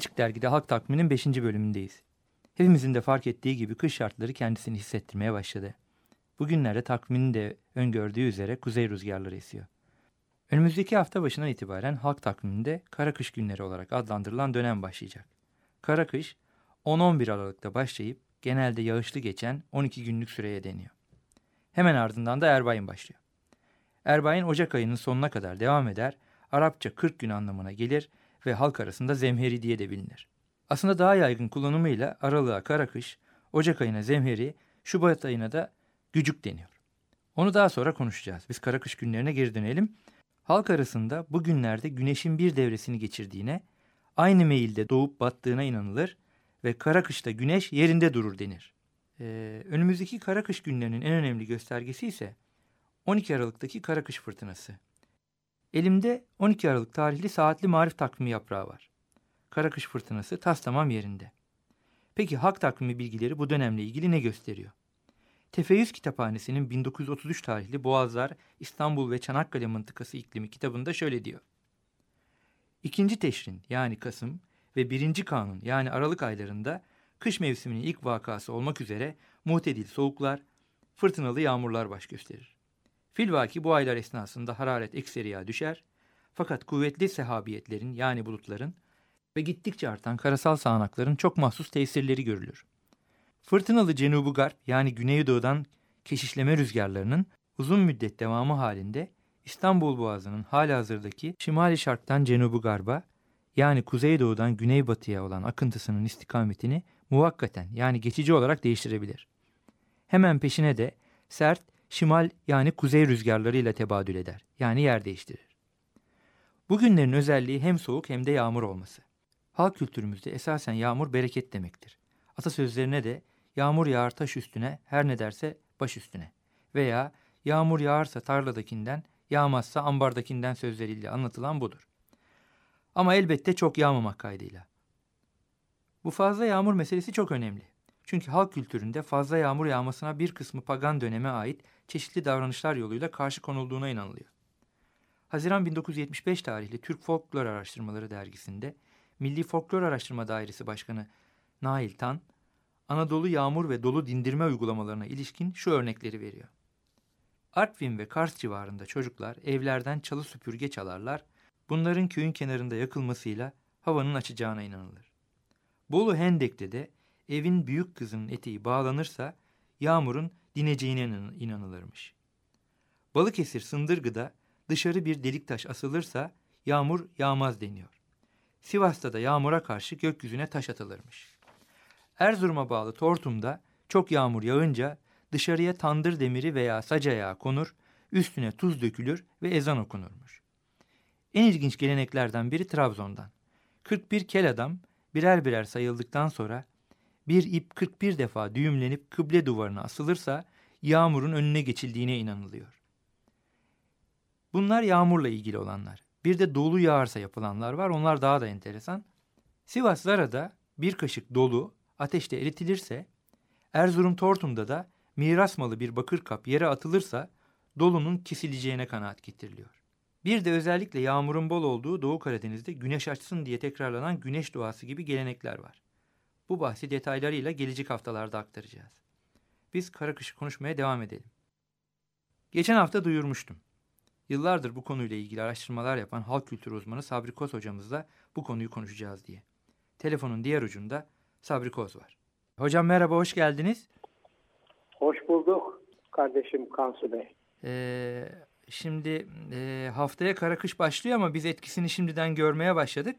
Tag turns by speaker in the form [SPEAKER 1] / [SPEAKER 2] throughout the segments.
[SPEAKER 1] Açık Dergi'de Halk Takvimi'nin 5. bölümündeyiz. Hepimizin de fark ettiği gibi kış şartları kendisini hissettirmeye başladı. Bugünlerde takviminin de öngördüğü üzere kuzey rüzgarları esiyor. Önümüzdeki hafta başından itibaren halk takviminde kara kış günleri olarak adlandırılan dönem başlayacak. Kara kış 10-11 Aralık'ta başlayıp genelde yağışlı geçen 12 günlük süreye deniyor. Hemen ardından da Erbayin başlıyor. Erbayin Ocak ayının sonuna kadar devam eder, Arapça 40 gün anlamına gelir ve halk arasında zemheri diye de bilinir. Aslında daha yaygın kullanımıyla Aralık'a kara kış, Ocak ayına zemheri, Şubat ayına da gücük deniyor. Onu daha sonra konuşacağız. Biz kara kış günlerine geri dönelim. Halk arasında bu günlerde güneşin bir devresini geçirdiğine, aynı meyilde doğup battığına inanılır ve kara kışta güneş yerinde durur denir. Ee, önümüzdeki kara kış günlerinin en önemli göstergesi ise 12 Aralık'taki kara kış fırtınası. Elimde 12 Aralık tarihli saatli marif takvimi yaprağı var. Kara kış fırtınası tas tamam yerinde. Peki hak takvimi bilgileri bu dönemle ilgili ne gösteriyor? Tefeyyüz Kitaphanesi'nin 1933 tarihli Boğazlar, İstanbul ve Çanakkale Mıntıkası iklimi kitabında şöyle diyor. İkinci Teşrin yani Kasım ve birinci Kanun yani Aralık aylarında kış mevsiminin ilk vakası olmak üzere muhtedil soğuklar, fırtınalı yağmurlar baş gösterir. Filvaki bu aylar esnasında hararet ekseriya düşer fakat kuvvetli sehabiyetlerin yani bulutların ve gittikçe artan karasal sağanakların çok mahsus tesirleri görülür. Fırtınalı Cenubu Garp yani Güneydoğu'dan keşişleme rüzgarlarının uzun müddet devamı halinde İstanbul Boğazı'nın halihazırdaki Şimali Şark'tan Cenubu Garp'a yani Kuzeydoğu'dan Güneybatıya olan akıntısının istikametini muvakkaten yani geçici olarak değiştirebilir. Hemen peşine de sert şimal yani kuzey rüzgarlarıyla tebadül eder yani yer değiştirir. Bugünlerin özelliği hem soğuk hem de yağmur olması. Halk kültürümüzde esasen yağmur bereket demektir. Atasözlerine de yağmur yağar taş üstüne, her ne derse baş üstüne veya yağmur yağarsa tarladakinden, yağmazsa ambardakinden sözleriyle anlatılan budur. Ama elbette çok yağmamak kaydıyla. Bu fazla yağmur meselesi çok önemli. Çünkü halk kültüründe fazla yağmur yağmasına bir kısmı pagan döneme ait çeşitli davranışlar yoluyla karşı konulduğuna inanılıyor. Haziran 1975 tarihli Türk Folklor Araştırmaları dergisinde Milli Folklor Araştırma Dairesi Başkanı Nail Tan, Anadolu yağmur ve dolu dindirme uygulamalarına ilişkin şu örnekleri veriyor. Artvin ve Kars civarında çocuklar evlerden çalı süpürge çalarlar, bunların köyün kenarında yakılmasıyla havanın açacağına inanılır. Bolu Hendek'te de evin büyük kızının eteği bağlanırsa yağmurun dineceğine inanılırmış. Balıkesir Sındırgı'da dışarı bir delik taş asılırsa yağmur yağmaz deniyor. Sivas'ta da yağmura karşı gökyüzüne taş atılırmış. Erzurum'a bağlı Tortum'da çok yağmur yağınca dışarıya tandır demiri veya sac ayağı konur, üstüne tuz dökülür ve ezan okunurmuş. En ilginç geleneklerden biri Trabzon'dan. 41 kel adam birer birer sayıldıktan sonra bir ip 41 defa düğümlenip kıble duvarına asılırsa yağmurun önüne geçildiğine inanılıyor. Bunlar yağmurla ilgili olanlar. Bir de dolu yağarsa yapılanlar var. Onlar daha da enteresan. Sivas Zara'da bir kaşık dolu ateşte eritilirse, Erzurum Tortum'da da miras malı bir bakır kap yere atılırsa dolunun kesileceğine kanaat getiriliyor. Bir de özellikle yağmurun bol olduğu Doğu Karadeniz'de güneş açsın diye tekrarlanan güneş duası gibi gelenekler var. Bu bahsi detaylarıyla gelecek haftalarda aktaracağız. Biz kara kışı konuşmaya devam edelim. Geçen hafta duyurmuştum. Yıllardır bu konuyla ilgili araştırmalar yapan halk kültürü uzmanı Sabri Koz hocamızla bu konuyu konuşacağız diye. Telefonun diğer ucunda Sabri Koz var. Hocam merhaba, hoş geldiniz.
[SPEAKER 2] Hoş bulduk kardeşim Kansu Bey.
[SPEAKER 1] Ee, şimdi e, haftaya kara kış başlıyor ama biz etkisini şimdiden görmeye başladık.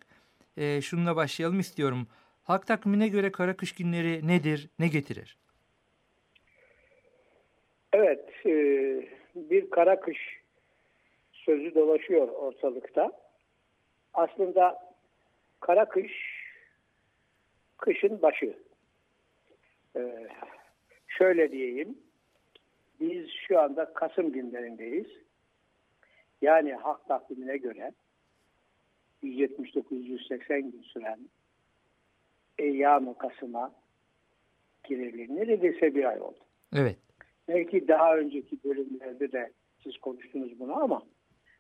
[SPEAKER 1] E, şununla başlayalım istiyorum. Halk takvimine göre kara kış günleri nedir, ne getirir?
[SPEAKER 2] Evet, e, bir kara kış sözü dolaşıyor ortalıkta. Aslında kara kış kışın başı. Ee, şöyle diyeyim, biz şu anda Kasım günlerindeyiz. Yani halk takvimine göre 179-180 gün süren Eyyam-ı Kasım'a gireli neredeyse bir ay oldu.
[SPEAKER 1] Evet.
[SPEAKER 2] Belki daha önceki bölümlerde de siz konuştunuz bunu ama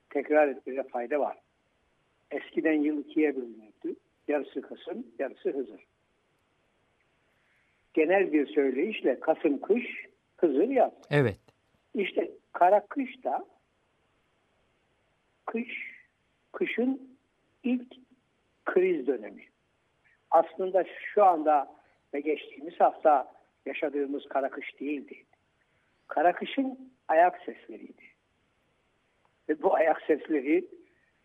[SPEAKER 2] tekrar etmeye fayda var. Eskiden yıl ikiye bölünürdü. Yarısı Kasım, yarısı Hızır. Genel bir söyleyişle Kasım kış, Hızır yaz.
[SPEAKER 1] Evet.
[SPEAKER 2] İşte kara kış da kış, kışın ilk kriz dönemi. Aslında şu anda ve geçtiğimiz hafta yaşadığımız kara kış değildi. Kara kışın ayak sesleriydi. Ve bu ayak sesleri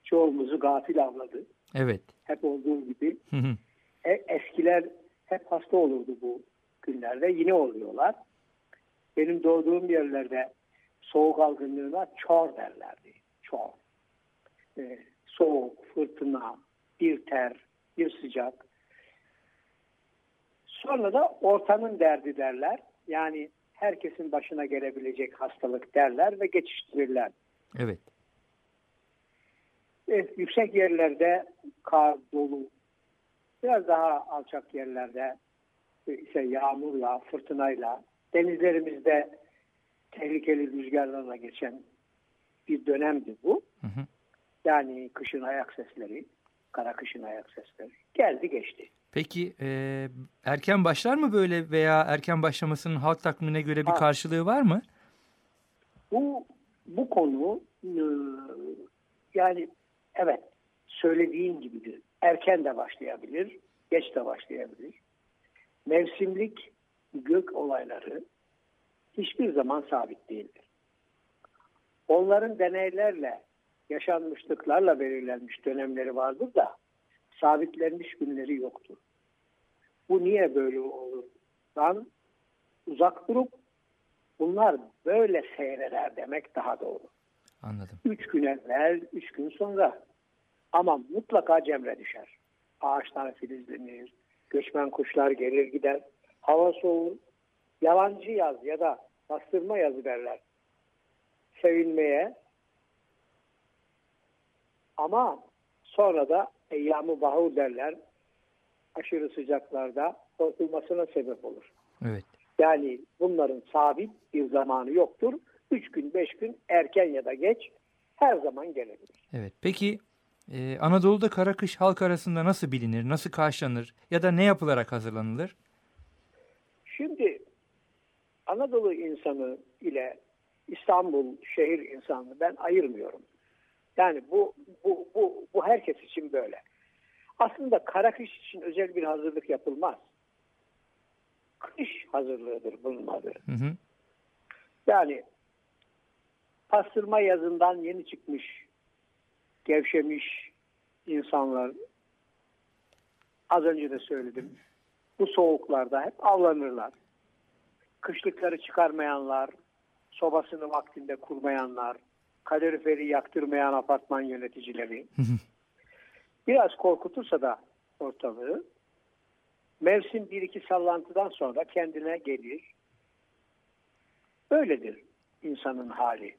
[SPEAKER 2] çoğumuzu gafil avladı.
[SPEAKER 1] Evet.
[SPEAKER 2] Hep olduğu gibi.
[SPEAKER 1] Hı hı.
[SPEAKER 2] E, eskiler hep hasta olurdu bu günlerde. Yine oluyorlar. Benim doğduğum yerlerde soğuk algınlığına çor derlerdi. Çor. E, soğuk, fırtına, bir ter, bir sıcak. Sonra da ortamın derdi derler. Yani herkesin başına gelebilecek hastalık derler ve geçiştirirler.
[SPEAKER 1] Evet.
[SPEAKER 2] E, yüksek yerlerde kar, dolu, biraz daha alçak yerlerde ise yağmurla, fırtınayla, denizlerimizde tehlikeli rüzgarlarla geçen bir dönemdi bu.
[SPEAKER 1] Hı hı.
[SPEAKER 2] Yani kışın ayak sesleri, kara kışın ayak sesleri geldi geçti.
[SPEAKER 1] Peki e, erken başlar mı böyle veya erken başlamasının halk takvimine göre bir
[SPEAKER 2] Ha.
[SPEAKER 1] karşılığı var mı?
[SPEAKER 2] Bu bu konu e, yani evet söylediğin gibidir. Erken de başlayabilir, geç de başlayabilir. Mevsimlik gök olayları hiçbir zaman sabit değildir. Onların deneylerle, yaşanmışlıklarla belirlenmiş dönemleri vardır da sabitlenmiş günleri yoktur. Bu niye böyle olur? Dan uzak durup bunlar böyle seyreder demek daha doğru.
[SPEAKER 1] Anladım.
[SPEAKER 2] Üç gün evvel, üç gün sonra. Ama mutlaka cemre düşer. Ağaçlar filizlenir, göçmen kuşlar gelir gider. Hava soğur, yalancı yaz ya da bastırma yazı derler. Sevinmeye. Ama sonra da eyyamı bahur derler. Aşırı sıcaklarda korkulmasına sebep olur.
[SPEAKER 1] Evet.
[SPEAKER 2] Yani bunların sabit bir zamanı yoktur. Üç gün, beş gün erken ya da geç her zaman gelebilir.
[SPEAKER 1] Evet. Peki e, Anadolu'da kara kış halk arasında nasıl bilinir, nasıl karşılanır ya da ne yapılarak hazırlanılır?
[SPEAKER 2] Şimdi Anadolu insanı ile İstanbul şehir insanı ben ayırmıyorum. Yani bu bu bu bu herkes için böyle. Aslında kara kış için özel bir hazırlık yapılmaz. Kış hazırlığıdır bunun adı.
[SPEAKER 1] Hı hı.
[SPEAKER 2] Yani pastırma yazından yeni çıkmış, gevşemiş insanlar az önce de söyledim. Bu soğuklarda hep avlanırlar. Kışlıkları çıkarmayanlar, sobasını vaktinde kurmayanlar, kaloriferi yaktırmayan apartman yöneticileri. Biraz korkutursa da ortalığı mevsim bir iki sallantıdan sonra kendine gelir. Böyledir insanın hali.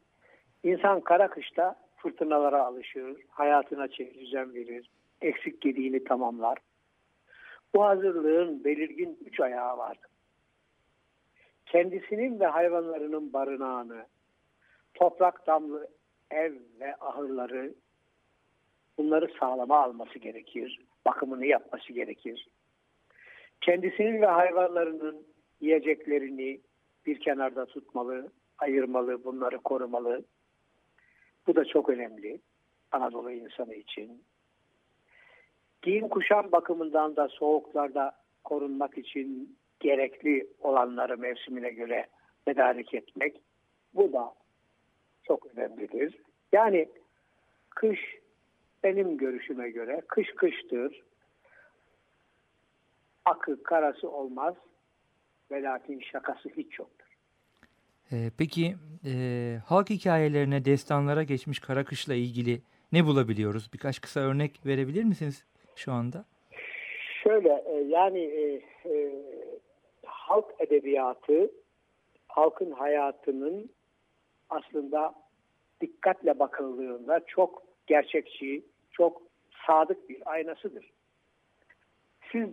[SPEAKER 2] İnsan kara kışta fırtınalara alışır, hayatına çeki düzen verir, eksik gediğini tamamlar. Bu hazırlığın belirgin üç ayağı vardır. Kendisinin ve hayvanlarının barınağını, toprak damlı ev ve ahırları bunları sağlama alması gerekir. Bakımını yapması gerekir. Kendisinin ve hayvanlarının yiyeceklerini bir kenarda tutmalı, ayırmalı, bunları korumalı. Bu da çok önemli Anadolu insanı için. Giyim kuşam bakımından da soğuklarda korunmak için gerekli olanları mevsimine göre tedarik etmek. Bu da çok önemlidir. Yani kış benim görüşüme göre kış kıştır. Akı karası olmaz ve lakin şakası hiç yoktur.
[SPEAKER 1] E, peki e, halk hikayelerine, destanlara geçmiş kara kışla ilgili ne bulabiliyoruz? Birkaç kısa örnek verebilir misiniz şu anda?
[SPEAKER 2] Şöyle e, yani e, e, halk edebiyatı halkın hayatının aslında dikkatle bakıldığında çok gerçekçi, çok sadık bir aynasıdır. Siz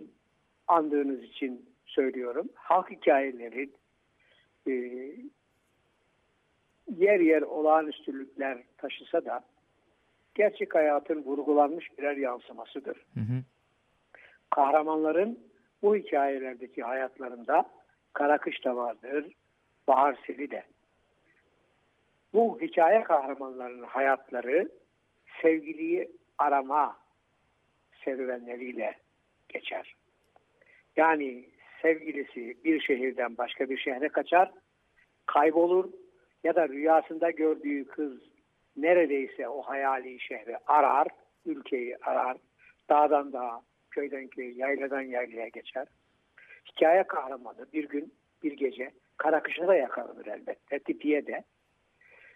[SPEAKER 2] andığınız için söylüyorum. Halk hikayeleri e, yer yer olağanüstülükler taşısa da gerçek hayatın vurgulanmış birer yansımasıdır. Hı hı. Kahramanların bu hikayelerdeki hayatlarında kara kış da vardır, bahar seli de. Bu hikaye kahramanlarının hayatları sevgiliyi arama serüvenleriyle geçer. Yani sevgilisi bir şehirden başka bir şehre kaçar, kaybolur ya da rüyasında gördüğü kız neredeyse o hayali şehri arar, ülkeyi arar, dağdan dağa, köyden köye, yayladan yaylaya geçer. Hikaye kahramanı bir gün, bir gece Karakış'a da yakalanır elbette, tipiye de.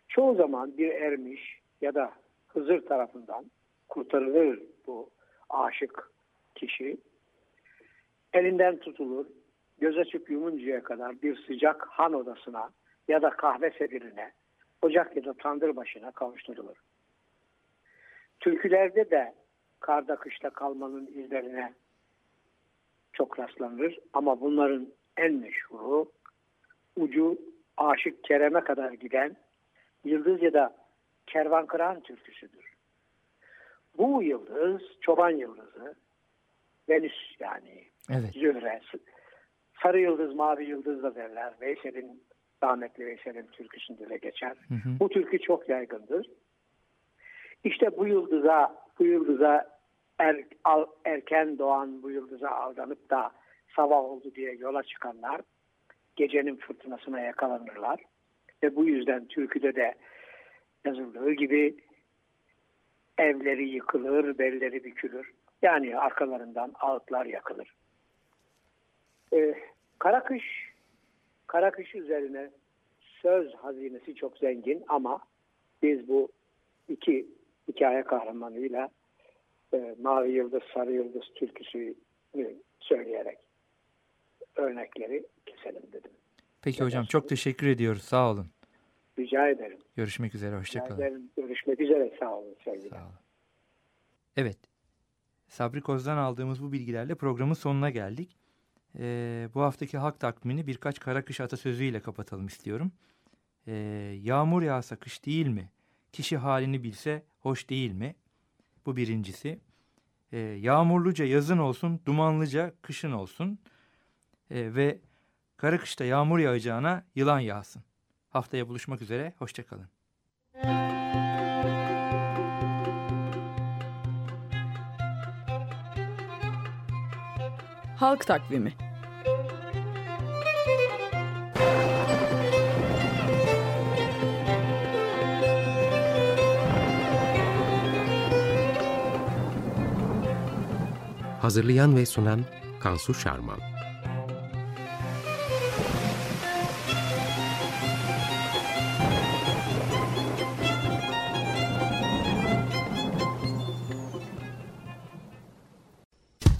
[SPEAKER 2] Çoğu zaman bir ermiş ya da Hızır tarafından kurtarılır bu aşık kişi. Elinden tutulur, göz açıp yumuncaya kadar bir sıcak han odasına ya da kahve sedirine, ocak ya da tandır başına kavuşturulur. Türkülerde de karda kışta kalmanın izlerine çok rastlanır ama bunların en meşhuru ucu Aşık Kerem'e kadar giden Yıldız ya da Kervan Kıran türküsüdür. Bu yıldız çoban yıldızı Venüs yani evet. Zühre sarı yıldız mavi yıldız da derler. Veysel'in rahmetli Veysel'in türküsünde de geçer. Hı hı. Bu türkü çok yaygındır. İşte bu yıldıza bu yıldıza er, al, erken doğan bu yıldıza aldanıp da sabah oldu diye yola çıkanlar gecenin fırtınasına yakalanırlar. Ve bu yüzden türküde de yazıldığı gibi evleri yıkılır, belleri bükülür. Yani arkalarından ağıtlar yakılır. Ee, Karakış, Karakış üzerine söz hazinesi çok zengin ama biz bu iki hikaye kahramanıyla e, Mavi Yıldız, Sarı Yıldız türküsü söyleyerek örnekleri keselim dedim.
[SPEAKER 1] Peki hocam çok teşekkür ediyoruz. Sağ olun.
[SPEAKER 2] Rica ederim.
[SPEAKER 1] Görüşmek üzere. Hoşçakalın.
[SPEAKER 2] Görüşmek üzere. Sağ olun. Sevgiler. Sağ olun.
[SPEAKER 1] Evet. Sabri Koz'dan aldığımız bu bilgilerle programın sonuna geldik. Ee, bu haftaki halk takvimini birkaç karakış atasözüyle kapatalım istiyorum. Ee, yağmur yağsa kış değil mi? Kişi halini bilse hoş değil mi? Bu birincisi. Ee, yağmurluca yazın olsun, dumanlıca kışın olsun. Ee, ve kara kışta yağmur yağacağına yılan yağsın. Haftaya buluşmak üzere, hoşçakalın.
[SPEAKER 3] Halk Takvimi
[SPEAKER 4] Hazırlayan ve sunan Kansu Şarman